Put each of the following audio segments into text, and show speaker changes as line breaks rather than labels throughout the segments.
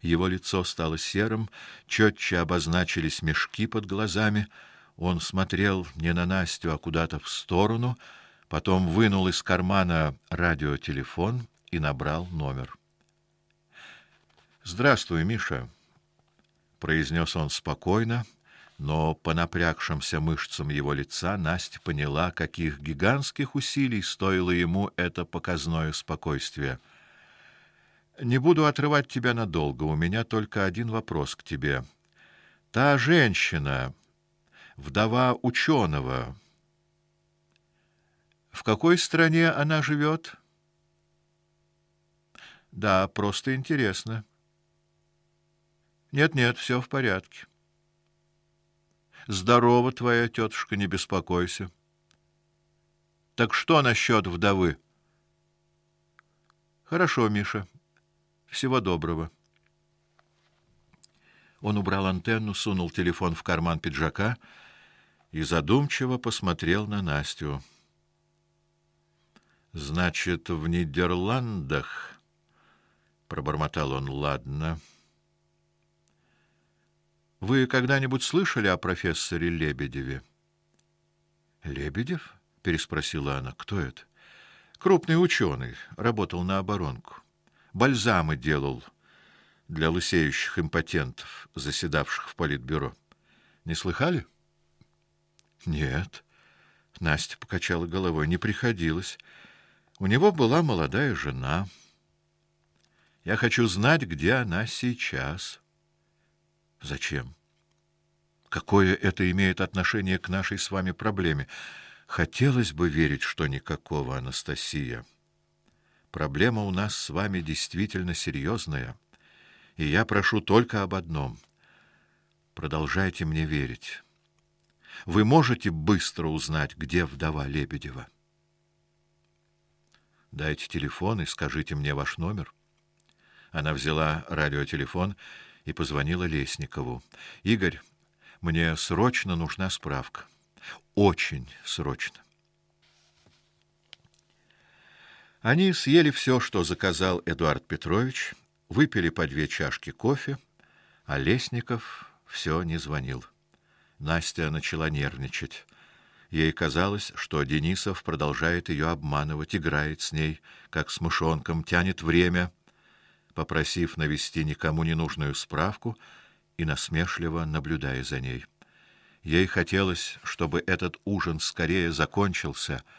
Его лицо стало серым, четче обозначились мешки под глазами. Он смотрел не на Настю, а куда-то в сторону, потом вынул из кармана радиотелефон и набрал номер. Здравствуй, Миша, произнес он спокойно, но по напрягшимся мышцам его лица Настя поняла, каких гигантских усилий стоило ему это показное спокойствие. Не буду отрывать тебя надолго, у меня только один вопрос к тебе. Та женщина, вдова ученого, в какой стране она живет? Да, просто интересно. Нет, нет, все в порядке. Здорова твоя тетушка, не беспокойся. Так что насчет вдовы? Хорошо, Миша. Всего доброго. Он убрал антенну, сунул телефон в карман пиджака и задумчиво посмотрел на Настю. Значит, в Нидерландах, пробормотал он. Ладно. Вы когда-нибудь слышали о профессоре Лебедеве? Лебедев? переспросила она. Кто это? Крупный ученый, работал на оборонку бальзамы делал для лысеющих импотентов, заседавших в политбюро. Не слыхали? Нет. Настя покачала головой. Не приходилось. У него была молодая жена. Я хочу знать, где она сейчас. Зачем? Какое это имеет отношение к нашей с вами проблеме? Хотелось бы верить, что никакого, Анастасия. Проблема у нас с вами действительно серьезная, и я прошу только об одном: продолжайте мне верить. Вы можете быстро узнать, где вдова Лебедева. Дайте телефон и скажите мне ваш номер. Она взяла радиотелефон и позвонила Лесникову. Игорь, мне срочно нужна справка. Очень срочно. Они съели все, что заказал Эдуард Петрович, выпили по две чашки кофе, а Лесников все не звонил. Настя начала нервничать. Ей казалось, что Денисов продолжает ее обманывать, играет с ней, как с мышонком, тянет время, попросив навести никому не нужную справку и насмешливо наблюдая за ней. Ей хотелось, чтобы этот ужин скорее закончился —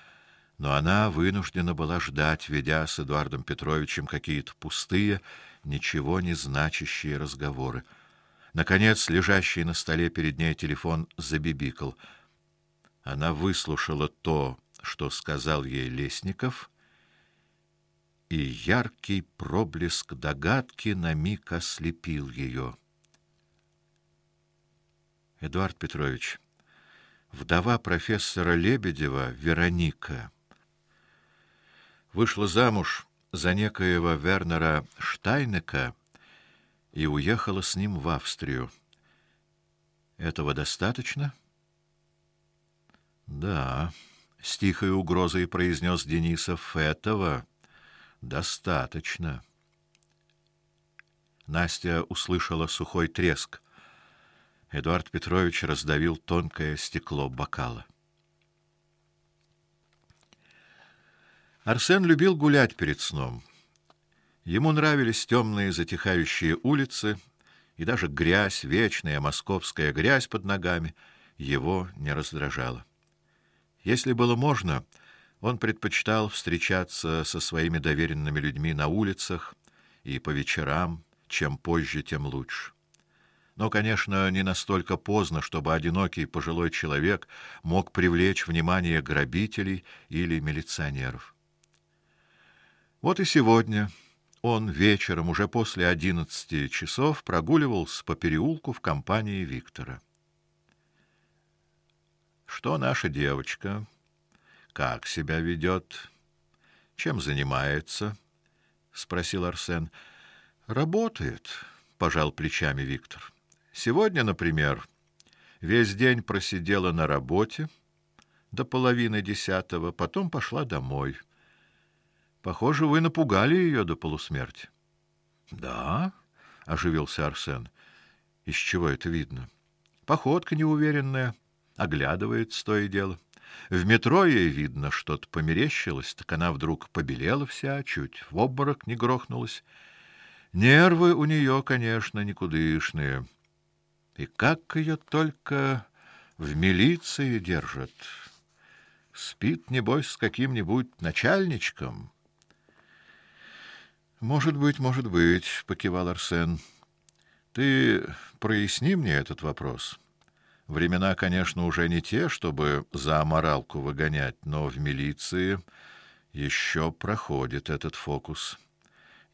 но она вынуждена была ждать, ведя с Эдуардом Петровичем какие-то пустые, ничего не значащие разговоры. Наконец, лежащий на столе перед ней телефон забибикал. Она выслушала то, что сказал ей Лесников, и яркий проблеск догадки на миг ослепил ее. Эдуард Петрович, вдова профессора Лебедева Вероника вышла замуж за некоего Вернера Штайнека и уехала с ним в Австрию. Этого достаточно? Да, с тихой угрозой произнес Денисов. Этого достаточно. Настя услышала сухой треск. Эдуард Петрович раздавил тонкое стекло бокала. Арсен любил гулять перед сном. Ему нравились темные затихающие улицы, и даже грязь, вечная московская грязь под ногами, его не раздражала. Если было можно, он предпочитал встречаться со своими доверенными людьми на улицах и по вечерам, чем позже, тем лучше. Но, конечно, не настолько поздно, чтобы одинокий пожилой человек мог привлечь внимание грабителей или милиционеров. Вот и сегодня он вечером уже после одиннадцати часов прогуливался по переулку в компании Виктора. Что наша девочка? Как себя ведет? Чем занимается? спросил Арсен. Работает, пожал плечами Виктор. Сегодня, например, весь день просидела на работе до половины десятого, потом пошла домой. Похоже, вы напугали ее до полусмерти. Да? оживился Арсен. Из чего это видно? Походка неуверенная, оглядывается то и дело. В метро ей видно, что-то померещилось, так она вдруг побелела вся, чуть в обморок не грохнулась. Нервы у нее, конечно, никудышные. И как ее только в милиции держат. Спит небось с каким-нибудь начальничком. Может быть, может быть, покивал Арсен. Ты проясни мне этот вопрос. Времена, конечно, уже не те, чтобы за аморалку выгонять, но в милиции еще проходит этот фокус.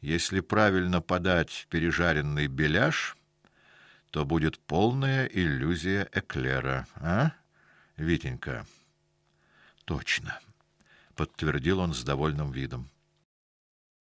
Если правильно подать пережаренный беляш, то будет полная иллюзия эклера, а? Витенька. Точно, подтвердил он с довольным видом.